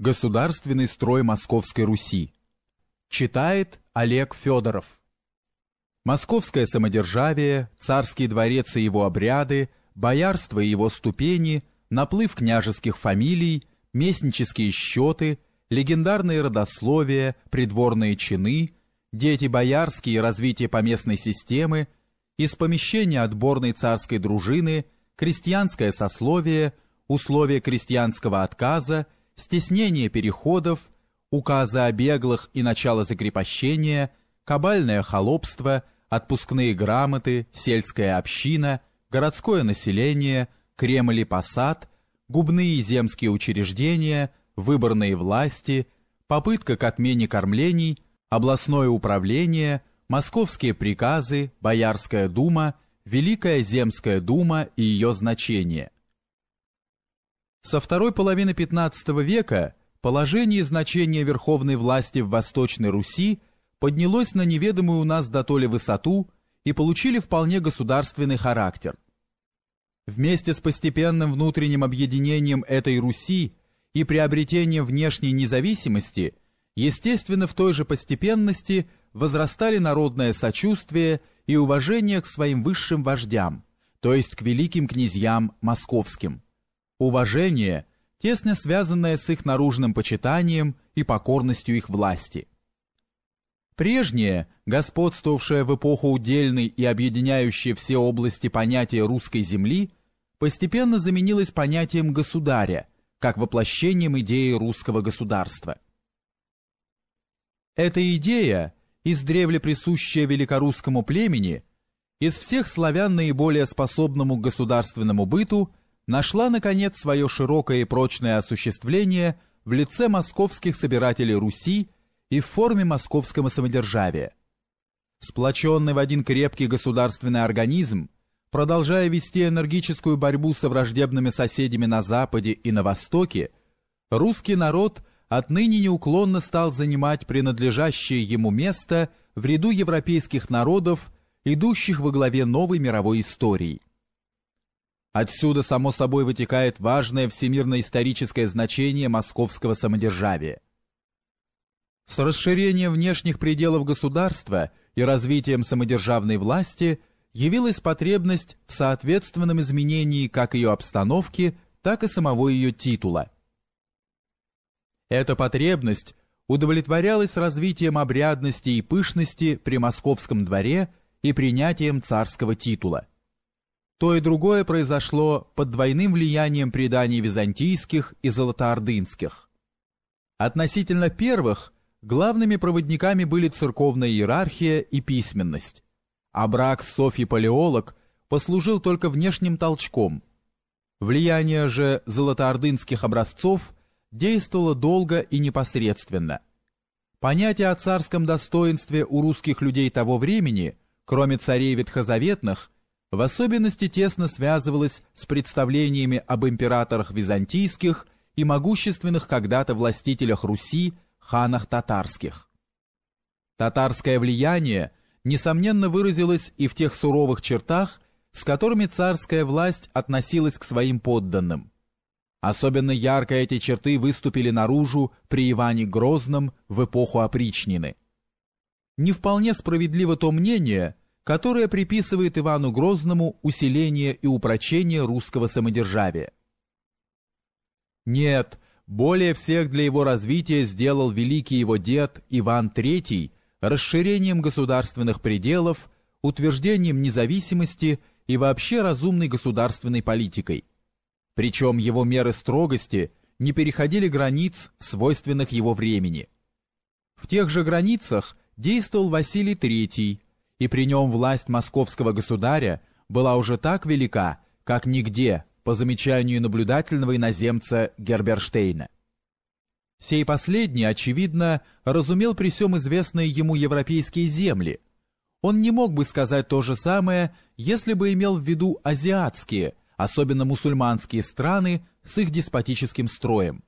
Государственный строй Московской Руси. Читает Олег Федоров. Московское самодержавие, царский дворец и его обряды, боярство и его ступени, наплыв княжеских фамилий, местнические счеты, легендарные родословия, придворные чины, дети боярские и развитие поместной системы, из помещения отборной царской дружины, крестьянское сословие, условия крестьянского отказа – стеснение переходов, указы о беглых и начало закрепощения, кабальное холопство, отпускные грамоты, сельская община, городское население, Кремль и посад, губные и земские учреждения, выборные власти, попытка к отмене кормлений, областное управление, московские приказы, Боярская дума, Великая земская дума и ее значение – со второй половины XV века положение и значение верховной власти в Восточной Руси поднялось на неведомую у нас дотоле высоту и получили вполне государственный характер. Вместе с постепенным внутренним объединением этой Руси и приобретением внешней независимости, естественно, в той же постепенности возрастали народное сочувствие и уважение к своим высшим вождям, то есть к великим князьям московским уважение, тесно связанное с их наружным почитанием и покорностью их власти. Прежнее, господствовавшее в эпоху удельной и объединяющее все области понятие русской земли, постепенно заменилось понятием государя, как воплощением идеи русского государства. Эта идея, издревле присущая великорусскому племени, из всех славян наиболее способному к государственному быту, нашла, наконец, свое широкое и прочное осуществление в лице московских собирателей Руси и в форме московского самодержавия. Сплоченный в один крепкий государственный организм, продолжая вести энергическую борьбу со враждебными соседями на Западе и на Востоке, русский народ отныне неуклонно стал занимать принадлежащее ему место в ряду европейских народов, идущих во главе новой мировой истории. Отсюда, само собой, вытекает важное всемирно-историческое значение московского самодержавия. С расширением внешних пределов государства и развитием самодержавной власти явилась потребность в соответственном изменении как ее обстановки, так и самого ее титула. Эта потребность удовлетворялась развитием обрядности и пышности при московском дворе и принятием царского титула. То и другое произошло под двойным влиянием преданий византийских и золотоордынских. Относительно первых главными проводниками были церковная иерархия и письменность, а брак Софьи Палеолог послужил только внешним толчком. Влияние же золотоордынских образцов действовало долго и непосредственно. Понятие о царском достоинстве у русских людей того времени, кроме царей ветхозаветных, в особенности тесно связывалась с представлениями об императорах византийских и могущественных когда-то властителях Руси, ханах татарских. Татарское влияние, несомненно, выразилось и в тех суровых чертах, с которыми царская власть относилась к своим подданным. Особенно ярко эти черты выступили наружу при Иване Грозном в эпоху опричнины. Не вполне справедливо то мнение, которое приписывает Ивану Грозному усиление и упрочение русского самодержавия. Нет, более всех для его развития сделал великий его дед Иван III расширением государственных пределов, утверждением независимости и вообще разумной государственной политикой. Причем его меры строгости не переходили границ, свойственных его времени. В тех же границах действовал Василий III, и при нем власть московского государя была уже так велика, как нигде, по замечанию наблюдательного иноземца Герберштейна. Сей последний, очевидно, разумел при всем известные ему европейские земли. Он не мог бы сказать то же самое, если бы имел в виду азиатские, особенно мусульманские страны с их деспотическим строем.